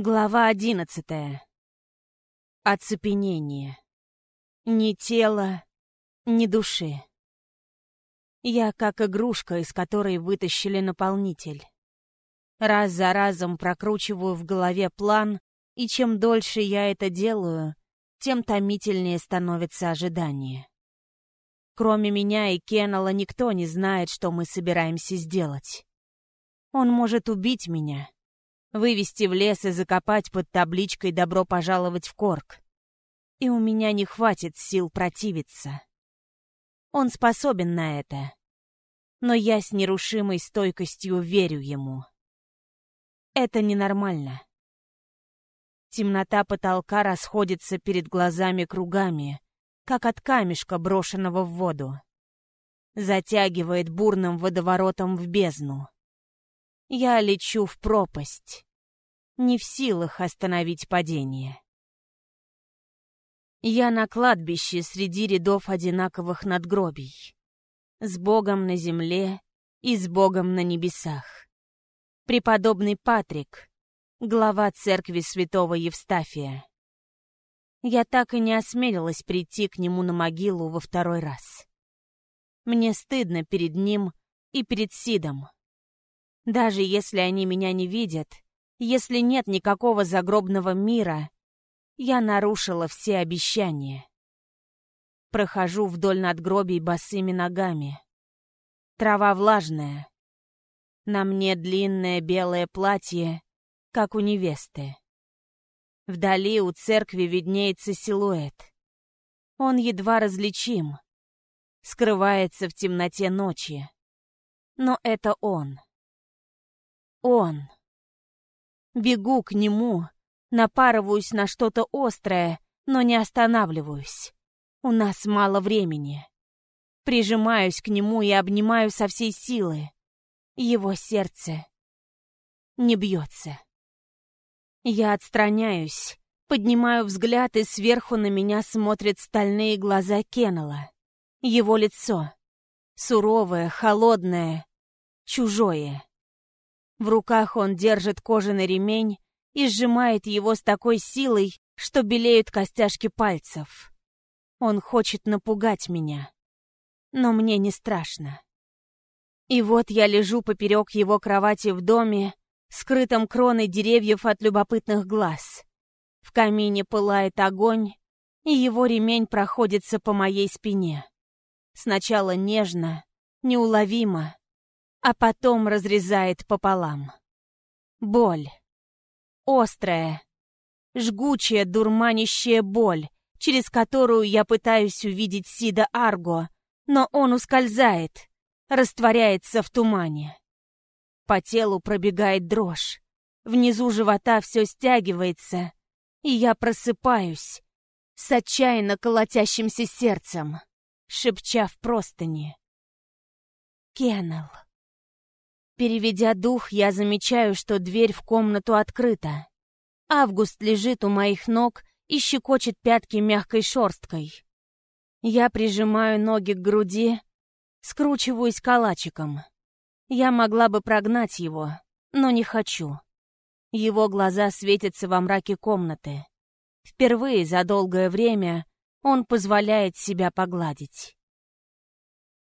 Глава одиннадцатая. Оцепенение. Ни тела, ни души. Я как игрушка, из которой вытащили наполнитель. Раз за разом прокручиваю в голове план, и чем дольше я это делаю, тем томительнее становится ожидание. Кроме меня и Кеннела никто не знает, что мы собираемся сделать. Он может убить меня, вывести в лес и закопать под табличкой «Добро пожаловать в Корк». И у меня не хватит сил противиться. Он способен на это. Но я с нерушимой стойкостью верю ему. Это ненормально. Темнота потолка расходится перед глазами кругами, как от камешка, брошенного в воду. Затягивает бурным водоворотом в бездну. Я лечу в пропасть, не в силах остановить падение. Я на кладбище среди рядов одинаковых надгробий. С Богом на земле и с Богом на небесах. Преподобный Патрик, глава церкви святого Евстафия. Я так и не осмелилась прийти к нему на могилу во второй раз. Мне стыдно перед ним и перед Сидом. Даже если они меня не видят, если нет никакого загробного мира, я нарушила все обещания. Прохожу вдоль надгробий босыми ногами. Трава влажная. На мне длинное белое платье, как у невесты. Вдали у церкви виднеется силуэт. Он едва различим. Скрывается в темноте ночи. Но это он. Он. Бегу к нему, напарываюсь на что-то острое, но не останавливаюсь. У нас мало времени. Прижимаюсь к нему и обнимаю со всей силы. Его сердце не бьется. Я отстраняюсь, поднимаю взгляд, и сверху на меня смотрят стальные глаза Кеннела. Его лицо. Суровое, холодное, чужое. В руках он держит кожаный ремень и сжимает его с такой силой, что белеют костяшки пальцев. Он хочет напугать меня. Но мне не страшно. И вот я лежу поперек его кровати в доме, скрытом кроной деревьев от любопытных глаз. В камине пылает огонь, и его ремень проходится по моей спине. Сначала нежно, неуловимо, а потом разрезает пополам. Боль. Острая, жгучая, дурманящая боль, через которую я пытаюсь увидеть Сида Арго, но он ускользает, растворяется в тумане. По телу пробегает дрожь, внизу живота все стягивается, и я просыпаюсь с отчаянно колотящимся сердцем, шепча в простыни. Кеннел. Переведя дух, я замечаю, что дверь в комнату открыта. Август лежит у моих ног и щекочет пятки мягкой шерсткой. Я прижимаю ноги к груди, скручиваюсь калачиком. Я могла бы прогнать его, но не хочу. Его глаза светятся во мраке комнаты. Впервые за долгое время он позволяет себя погладить.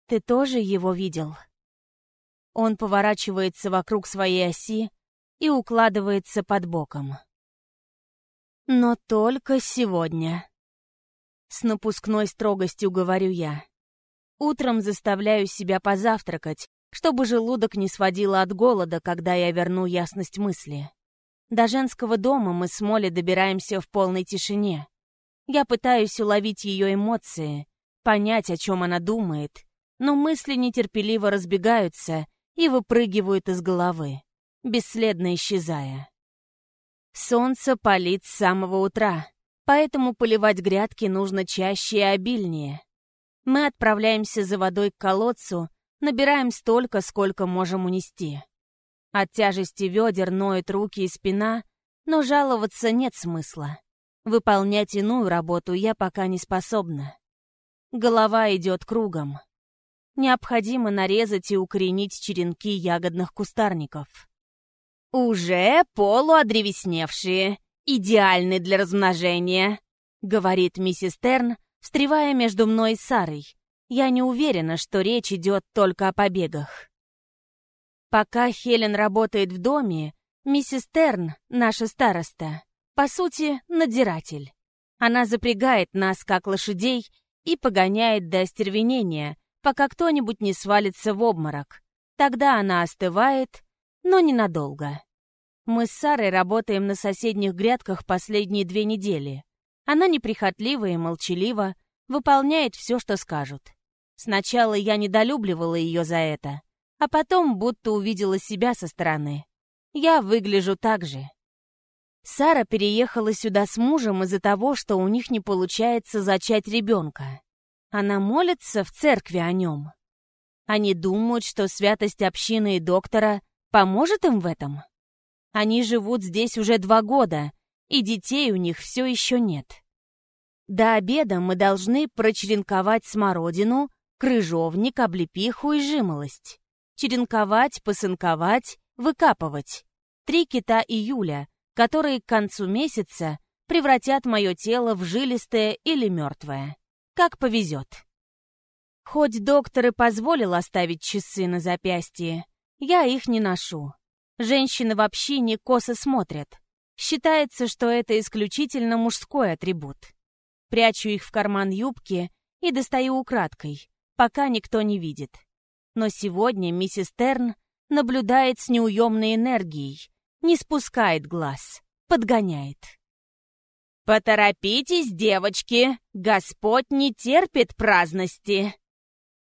«Ты тоже его видел?» Он поворачивается вокруг своей оси и укладывается под боком. Но только сегодня. С напускной строгостью говорю я. Утром заставляю себя позавтракать, чтобы желудок не сводило от голода, когда я верну ясность мысли. До женского дома мы с Молли добираемся в полной тишине. Я пытаюсь уловить ее эмоции, понять, о чем она думает, но мысли нетерпеливо разбегаются, и выпрыгивают из головы, бесследно исчезая. Солнце палит с самого утра, поэтому поливать грядки нужно чаще и обильнее. Мы отправляемся за водой к колодцу, набираем столько, сколько можем унести. От тяжести ведер ноют руки и спина, но жаловаться нет смысла. Выполнять иную работу я пока не способна. Голова идет кругом необходимо нарезать и укоренить черенки ягодных кустарников. «Уже полуодревесневшие, идеальны для размножения», — говорит миссис Терн, встревая между мной и Сарой. Я не уверена, что речь идет только о побегах. Пока Хелен работает в доме, миссис Терн, наша староста, по сути, надзиратель. Она запрягает нас, как лошадей, и погоняет до остервенения, пока кто-нибудь не свалится в обморок. Тогда она остывает, но ненадолго. Мы с Сарой работаем на соседних грядках последние две недели. Она неприхотлива и молчалива, выполняет все, что скажут. Сначала я недолюбливала ее за это, а потом будто увидела себя со стороны. Я выгляжу так же. Сара переехала сюда с мужем из-за того, что у них не получается зачать ребенка. Она молится в церкви о нем. Они думают, что святость общины и доктора поможет им в этом. Они живут здесь уже два года, и детей у них все еще нет. До обеда мы должны прочеренковать смородину, крыжовник, облепиху и жимолость. Черенковать, посынковать, выкапывать. Три кита июля, которые к концу месяца превратят мое тело в жилистое или мертвое. Как повезет. Хоть доктор и позволил оставить часы на запястье, я их не ношу. Женщины вообще не косо смотрят. Считается, что это исключительно мужской атрибут. Прячу их в карман юбки и достаю украдкой, пока никто не видит. Но сегодня миссис Терн наблюдает с неуемной энергией, не спускает глаз, подгоняет. «Поторопитесь, девочки! Господь не терпит праздности!»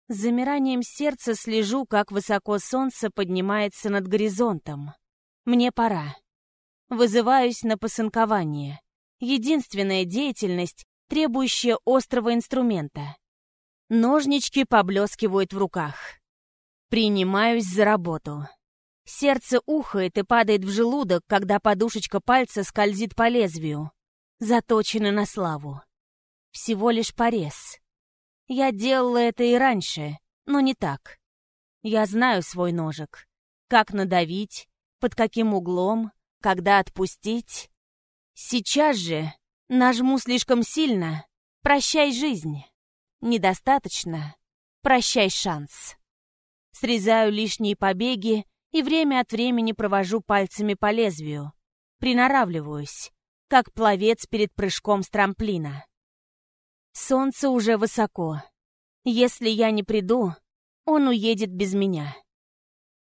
С замиранием сердца слежу, как высоко солнце поднимается над горизонтом. Мне пора. Вызываюсь на посынкование. Единственная деятельность, требующая острого инструмента. Ножнички поблескивают в руках. Принимаюсь за работу. Сердце ухает и падает в желудок, когда подушечка пальца скользит по лезвию. Заточено на славу. Всего лишь порез. Я делала это и раньше, но не так. Я знаю свой ножик. Как надавить, под каким углом, когда отпустить. Сейчас же нажму слишком сильно. Прощай жизнь. Недостаточно. Прощай шанс. Срезаю лишние побеги и время от времени провожу пальцами по лезвию. Приноравливаюсь, как пловец перед прыжком с трамплина. Солнце уже высоко. Если я не приду, он уедет без меня.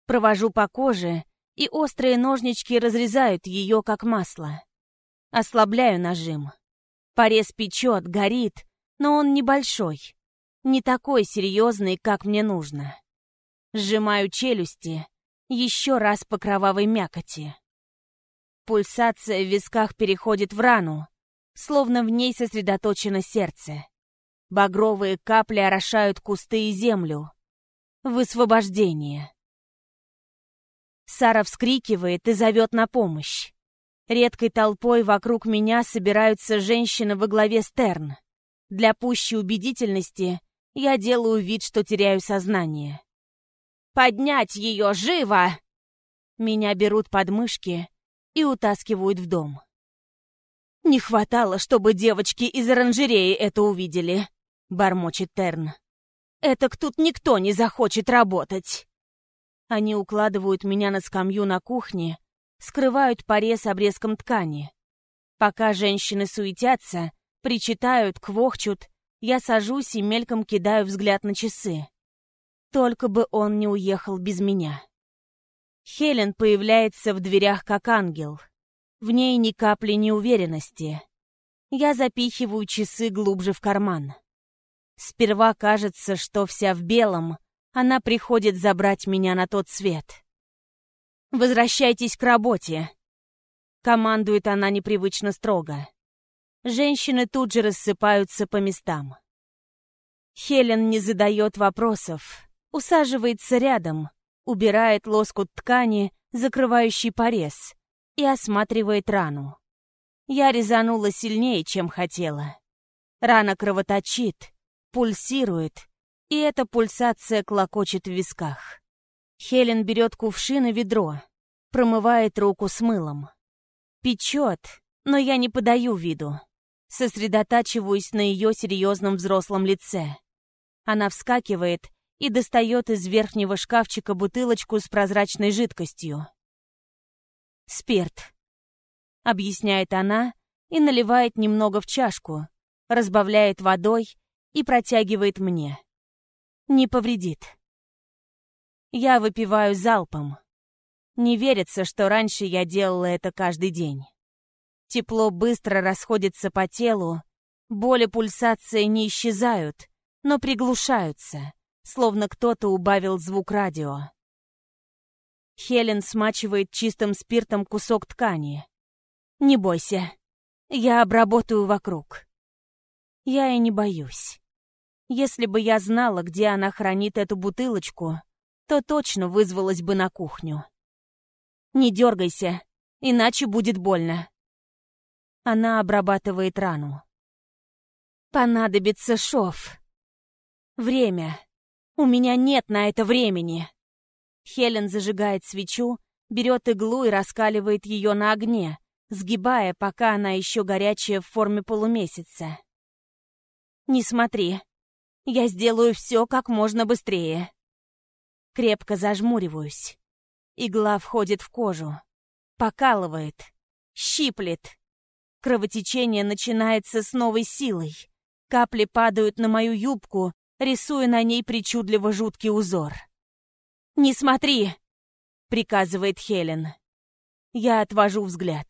Провожу по коже, и острые ножнички разрезают ее, как масло. Ослабляю нажим. Порез печет, горит, но он небольшой. Не такой серьезный, как мне нужно. Сжимаю челюсти, еще раз по кровавой мякоти. Пульсация в висках переходит в рану, словно в ней сосредоточено сердце. Багровые капли орошают кусты и землю. Высвобождение. Сара вскрикивает и зовет на помощь. Редкой толпой вокруг меня собираются женщины во главе Стерн. Для пущей убедительности я делаю вид, что теряю сознание. «Поднять ее живо!» Меня берут под мышки и утаскивают в дом. «Не хватало, чтобы девочки из оранжереи это увидели», — бормочет Терн. «Этак тут никто не захочет работать». Они укладывают меня на скамью на кухне, скрывают порез обрезком ткани. Пока женщины суетятся, причитают, квохчут, я сажусь и мельком кидаю взгляд на часы. Только бы он не уехал без меня. Хелен появляется в дверях как ангел — в ней ни капли неуверенности. Я запихиваю часы глубже в карман. Сперва кажется, что вся в белом, она приходит забрать меня на тот свет. «Возвращайтесь к работе!» Командует она непривычно строго. Женщины тут же рассыпаются по местам. Хелен не задает вопросов, усаживается рядом, убирает лоскут ткани, закрывающий порез, и осматривает рану. Я резанула сильнее, чем хотела. Рана кровоточит, пульсирует, и эта пульсация клокочет в висках. Хелен берет кувшин и ведро, промывает руку с мылом. Печет, но я не подаю виду. Сосредотачиваюсь на ее серьезном взрослом лице. Она вскакивает и достает из верхнего шкафчика бутылочку с прозрачной жидкостью. «Спирт», — объясняет она и наливает немного в чашку, разбавляет водой и протягивает мне. Не повредит. Я выпиваю залпом. Не верится, что раньше я делала это каждый день. Тепло быстро расходится по телу, боли пульсации не исчезают, но приглушаются, словно кто-то убавил звук радио. Хелен смачивает чистым спиртом кусок ткани. «Не бойся, я обработаю вокруг». Я и не боюсь. Если бы я знала, где она хранит эту бутылочку, то точно вызвалась бы на кухню. «Не дергайся, иначе будет больно». Она обрабатывает рану. «Понадобится шов. Время. У меня нет на это времени. Хелен зажигает свечу, берет иглу и раскаливает ее на огне, сгибая, пока она еще горячая в форме полумесяца. «Не смотри. Я сделаю все как можно быстрее». Крепко зажмуриваюсь. Игла входит в кожу. Покалывает. Щиплет. Кровотечение начинается с новой силой. Капли падают на мою юбку, рисуя на ней причудливо жуткий узор. «Не смотри!» — приказывает Хелен. Я отвожу взгляд.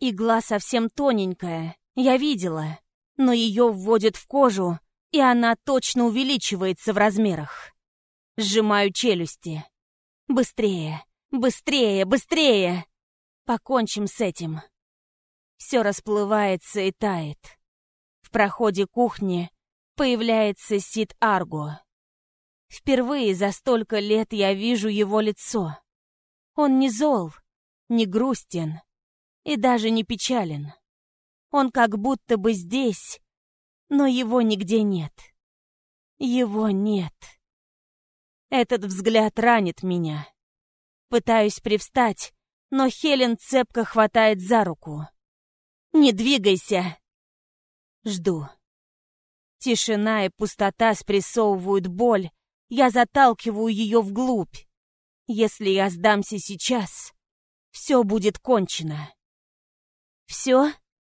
Игла совсем тоненькая, я видела, но ее вводят в кожу, и она точно увеличивается в размерах. Сжимаю челюсти. Быстрее, быстрее, быстрее! Покончим с этим. Все расплывается и тает. В проходе кухни появляется Сид Арго. Впервые за столько лет я вижу его лицо. Он не зол, не грустен и даже не печален. Он как будто бы здесь, но его нигде нет. Его нет. Этот взгляд ранит меня. Пытаюсь привстать, но Хелен цепко хватает за руку. «Не двигайся!» Жду. Тишина и пустота спрессовывают боль. Я заталкиваю ее вглубь. Если я сдамся сейчас, все будет кончено. «Все?»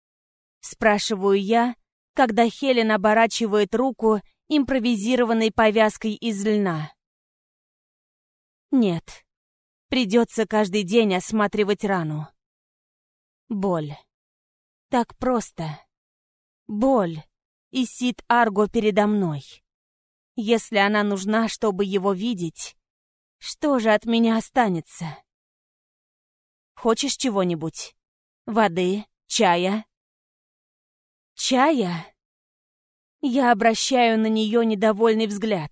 — спрашиваю я, когда Хелен оборачивает руку импровизированной повязкой из льна. Нет, придется каждый день осматривать рану. Боль. Так просто. Боль и Сид Арго передо мной. Если она нужна, чтобы его видеть, что же от меня останется? Хочешь чего-нибудь? Воды? Чая? Чая? Я обращаю на нее недовольный взгляд.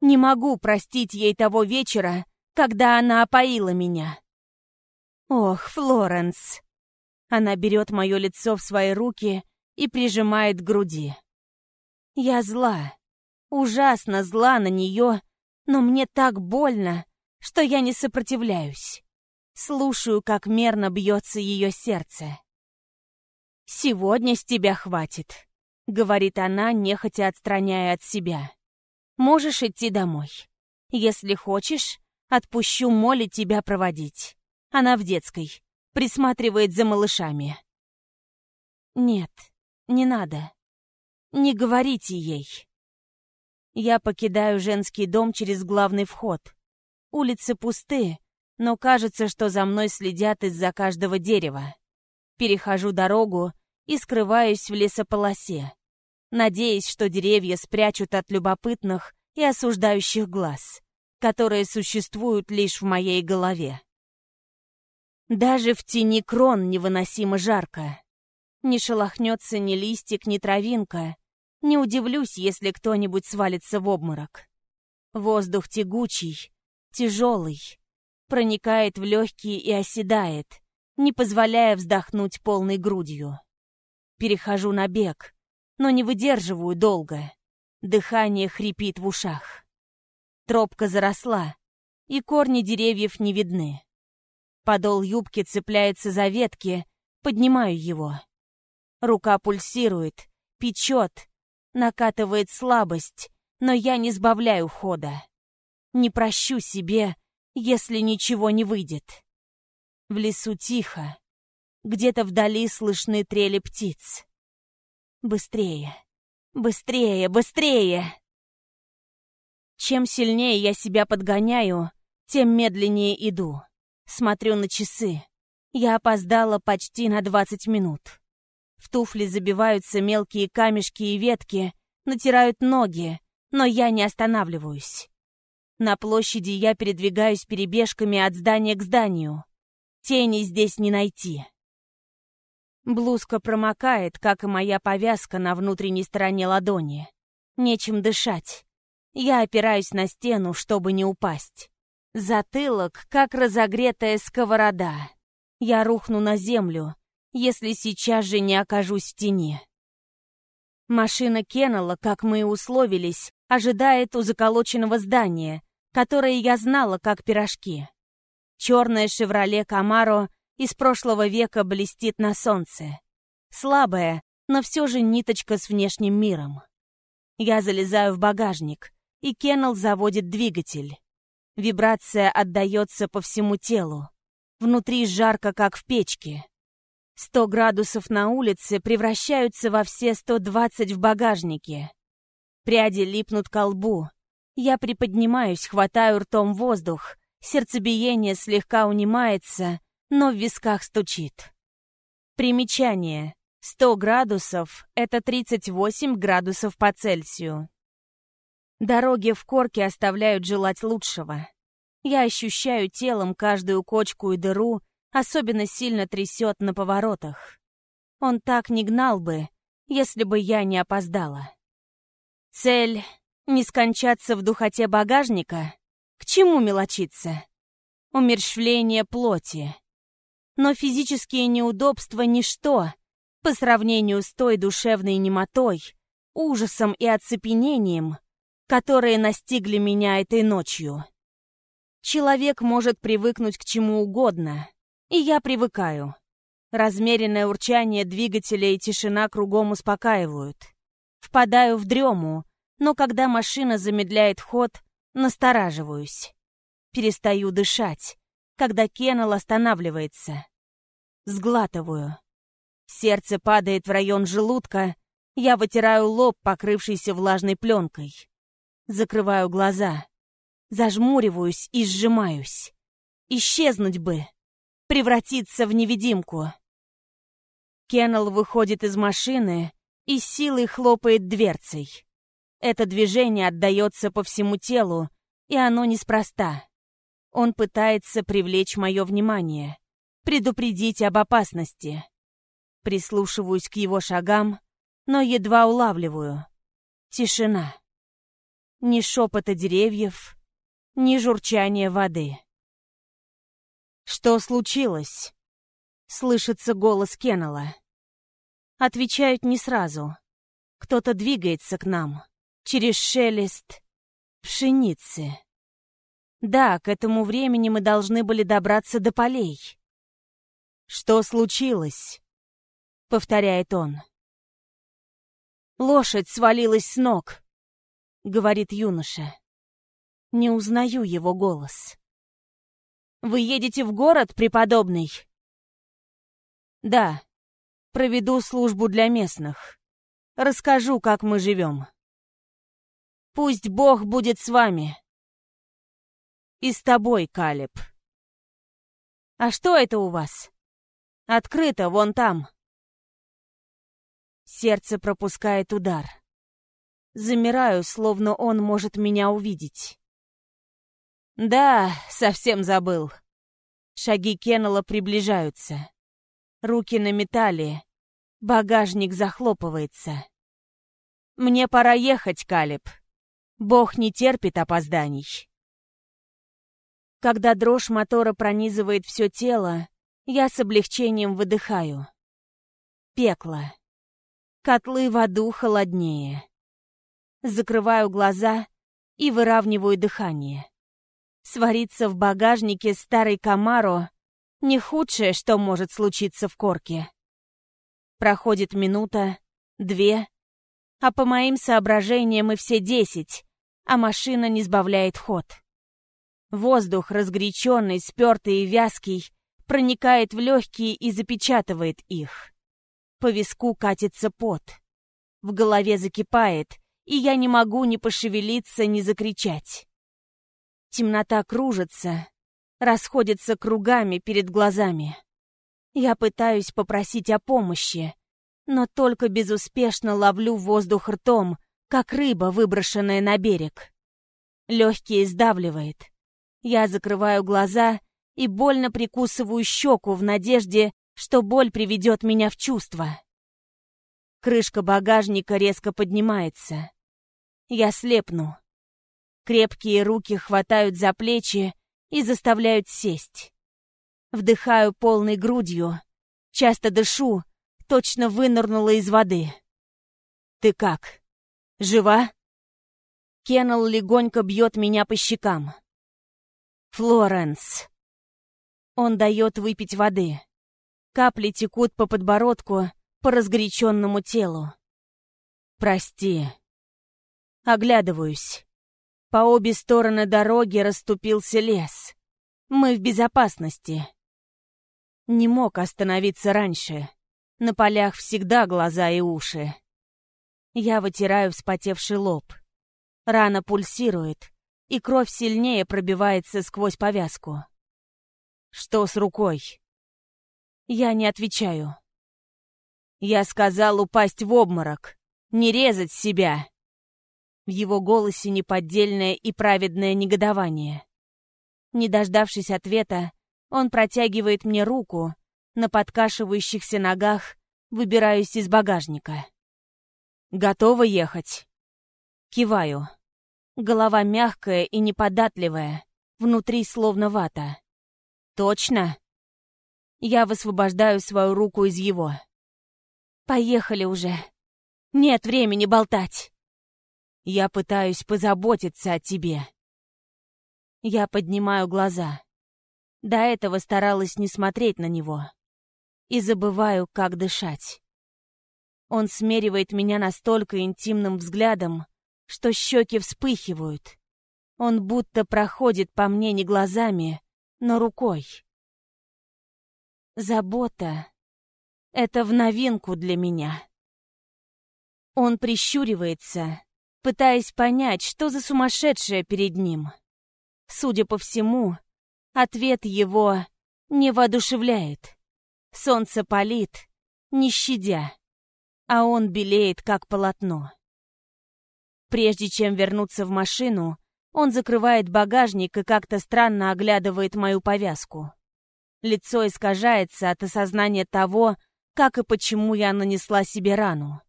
Не могу простить ей того вечера, когда она опоила меня. Ох, Флоренс. Она берет мое лицо в свои руки и прижимает к груди. Я зла, ужасно зла на нее, но мне так больно, что я не сопротивляюсь. Слушаю, как мерно бьется ее сердце. «Сегодня с тебя хватит», — говорит она, нехотя отстраняя от себя. «Можешь идти домой. Если хочешь, отпущу Молли тебя проводить. Она в детской, присматривает за малышами». «Нет, не надо. Не говорите ей. Я покидаю женский дом через главный вход. Улицы пусты, но кажется, что за мной следят из-за каждого дерева. Перехожу дорогу и скрываюсь в лесополосе, надеясь, что деревья спрячут от любопытных и осуждающих глаз, которые существуют лишь в моей голове. Даже в тени крон невыносимо жарко. Не шелохнется ни листик, ни травинка. Не удивлюсь, если кто-нибудь свалится в обморок. Воздух тягучий, тяжелый, проникает в легкие и оседает, не позволяя вздохнуть полной грудью. Перехожу на бег, но не выдерживаю долго. Дыхание хрипит в ушах. Тропка заросла, и корни деревьев не видны. подол юбки цепляется за ветки, поднимаю его. Рука пульсирует, печет, накатывает слабость, но я не сбавляю хода. Не прощу себе, если ничего не выйдет. В лесу тихо. Где-то вдали слышны трели птиц. Быстрее, быстрее, быстрее! Чем сильнее я себя подгоняю, тем медленнее иду. Смотрю на часы. Я опоздала почти на 20 минут. В туфли забиваются мелкие камешки и ветки, натирают ноги, но я не останавливаюсь. На площади я передвигаюсь перебежками от здания к зданию. Тени здесь не найти. Блузка промокает, как и моя повязка на внутренней стороне ладони. Нечем дышать. Я опираюсь на стену, чтобы не упасть. Затылок, как разогретая сковорода. Я рухну на землю, если сейчас же не окажусь в тени. Машина Кеннелла, как мы и условились, ожидает у заколоченного здания, которое я знала как пирожки. Черное «Шевроле Камаро» из прошлого века блестит на солнце. Слабая, но все же ниточка с внешним миром. Я залезаю в багажник, и Кеннел заводит двигатель. Вибрация отдается по всему телу. Внутри жарко, как в печке. Сто градусов на улице превращаются во все сто двадцать в багажнике. Пряди липнут к лбу. Я приподнимаюсь, хватаю ртом воздух. Сердцебиение слегка унимается, но в висках стучит. Примечание. 100 градусов — это 38 градусов по Цельсию. Дороги в корке оставляют желать лучшего. Я ощущаю телом каждую кочку и дыру, особенно сильно трясет на поворотах. Он так не гнал бы, если бы я не опоздала. Цель — не скончаться в духоте багажника? К чему мелочиться? Умерщвление плоти. Но физические неудобства — ничто по сравнению с той душевной немотой, ужасом и оцепенением, которые настигли меня этой ночью. Человек может привыкнуть к чему угодно, и я привыкаю. Размеренное урчание двигателя и тишина кругом успокаивают. Впадаю в дрему, но когда машина замедляет ход, настораживаюсь. Перестаю дышать, когда Кеннел останавливается. Сглатываю. Сердце падает в район желудка, я вытираю лоб, покрывшийся влажной пленкой. Закрываю глаза, зажмуриваюсь и сжимаюсь. Исчезнуть бы превратиться в невидимку. Кеннел выходит из машины и силой хлопает дверцей. Это движение отдается по всему телу, и оно неспроста. Он пытается привлечь мое внимание, предупредить об опасности. Прислушиваюсь к его шагам, но едва улавливаю. Тишина. Ни шепота деревьев, ни журчания воды. «Что случилось?» Слышится голос Кеннела. Отвечают не сразу. Кто-то двигается к нам. Через шелест пшеницы. Да, к этому времени мы должны были добраться до полей. «Что случилось?» — повторяет он. «Лошадь свалилась с ног», — говорит юноша. Не узнаю его голос. Вы едете в город, преподобный?» «Да. Проведу службу для местных. Расскажу, как мы живем. Пусть Бог будет с вами. И с тобой, Калиб. А что это у вас? Открыто, вон там». Сердце пропускает удар. Замираю, словно он может меня увидеть. Да, совсем забыл. Шаги Кеннела приближаются. Руки на металле. Багажник захлопывается. Мне пора ехать, Калиб. Бог не терпит опозданий. Когда дрожь мотора пронизывает все тело, я с облегчением выдыхаю. Пекло. Котлы в аду холоднее. Закрываю глаза и выравниваю дыхание. Свариться в багажнике старой Камаро Не худшее, что может случиться в корке. Проходит минута, две, а по моим соображениям и все десять, а машина не сбавляет ход. Воздух, разгоряченный, спертый и вязкий, проникает в легкие и запечатывает их. По виску катится пот. В голове закипает, и я не могу ни пошевелиться, ни закричать. Темнота кружится, расходится кругами перед глазами. Я пытаюсь попросить о помощи, но только безуспешно ловлю воздух ртом, как рыба, выброшенная на берег. Легкие сдавливает. Я закрываю глаза и больно прикусываю щеку в надежде, что боль приведет меня в чувство. Крышка багажника резко поднимается. Я слепну. Крепкие руки хватают за плечи и заставляют сесть. Вдыхаю полной грудью, часто дышу, точно вынырнула из воды. «Ты как? Жива?» Кеннел легонько бьет меня по щекам. «Флоренс!» Он дает выпить воды. Капли текут по подбородку, по разгоряченному телу. «Прости». Оглядываюсь. По обе стороны дороги расступился лес. Мы в безопасности. Не мог остановиться раньше. На полях всегда глаза и уши. Я вытираю вспотевший лоб. Рана пульсирует, и кровь сильнее пробивается сквозь повязку. Что с рукой? Я не отвечаю. Я сказал упасть в обморок, не резать себя. В его голосе неподдельное и праведное негодование. Не дождавшись ответа, он протягивает мне руку, на подкашивающихся ногах выбираюсь из багажника. «Готова ехать?» Киваю. Голова мягкая и неподатливая, внутри словно вата. «Точно?» Я высвобождаю свою руку из его. Поехали уже. Нет времени болтать. Я пытаюсь позаботиться о тебе. Я поднимаю глаза. До этого старалась не смотреть на него. И забываю, как дышать. Он смеривает меня настолько интимным взглядом, что щеки вспыхивают. Он будто проходит по мне не глазами, но рукой. Забота это в новинку для меня. Он прищуривается, пытаясь понять, что за сумасшедшее перед ним. Судя по всему, ответ его не воодушевляет. Солнце палит, не щадя, а он белеет, как полотно. Прежде чем вернуться в машину, он закрывает багажник и как-то странно оглядывает мою повязку. Лицо искажается от осознания того, как и почему я нанесла себе рану.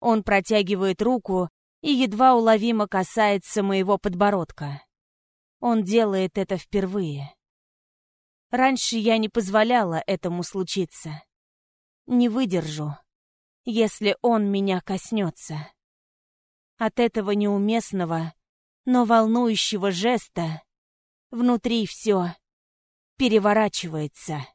Он протягивает руку и едва уловимо касается моего подбородка. Он делает это впервые. Раньше я не позволяла этому случиться. Не выдержу, если он меня коснется. От этого неуместного, но волнующего жеста внутри все переворачивается.